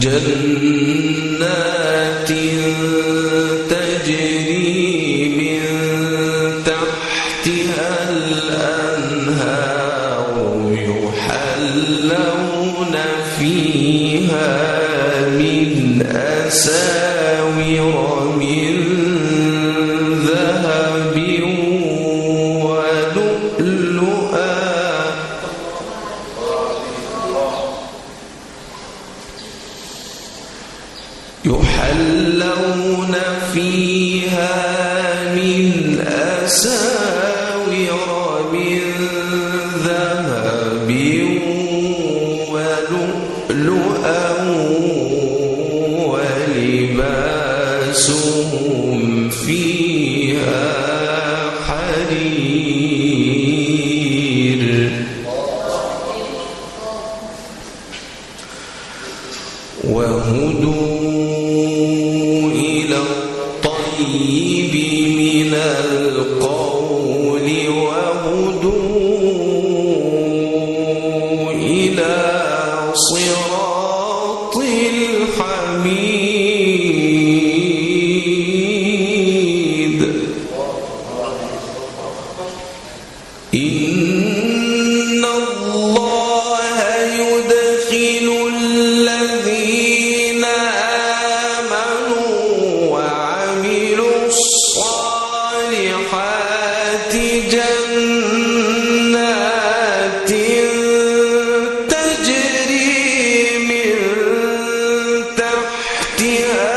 جنات فِي مٹی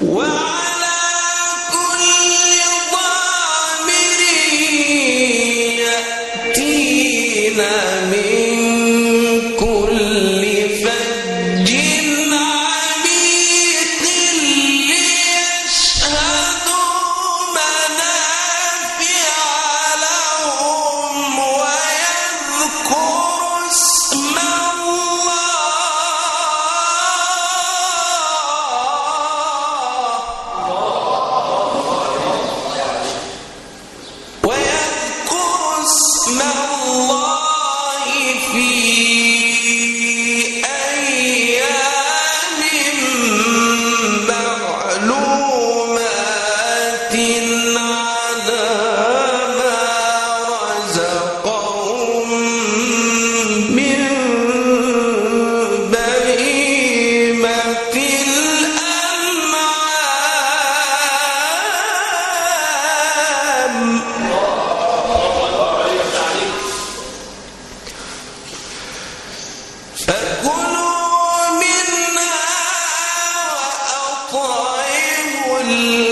وہ میں قائم البائس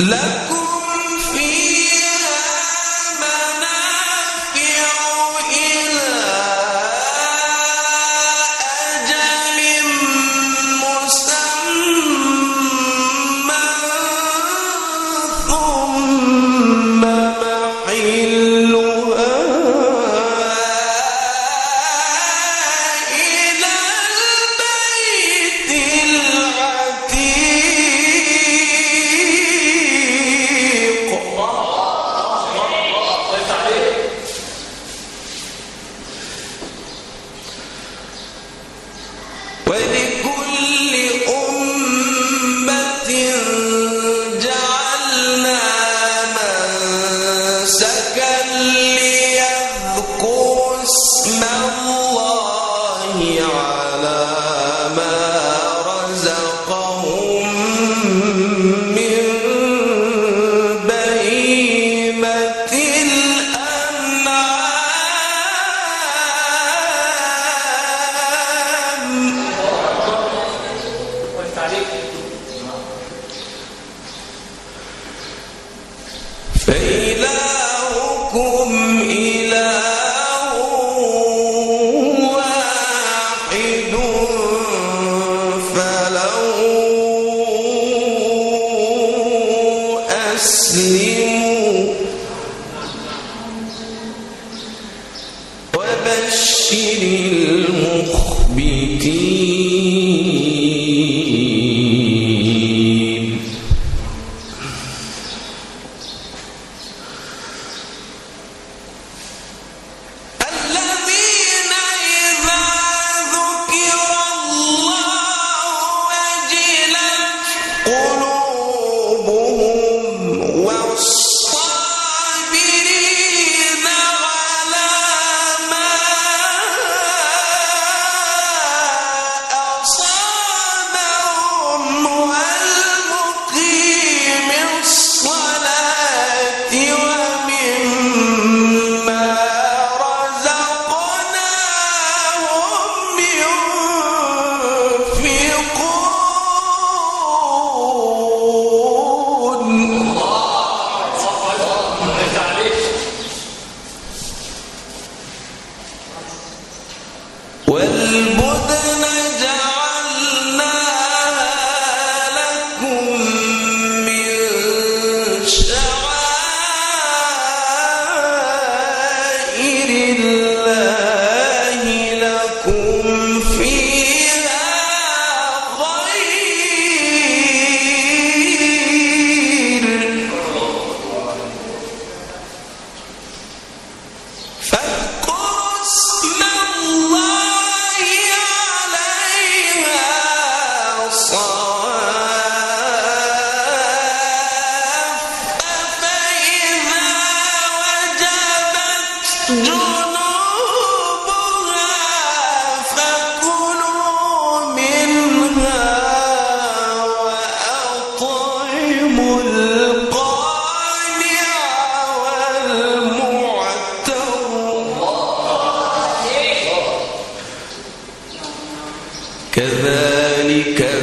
لكم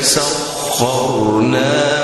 سخرنا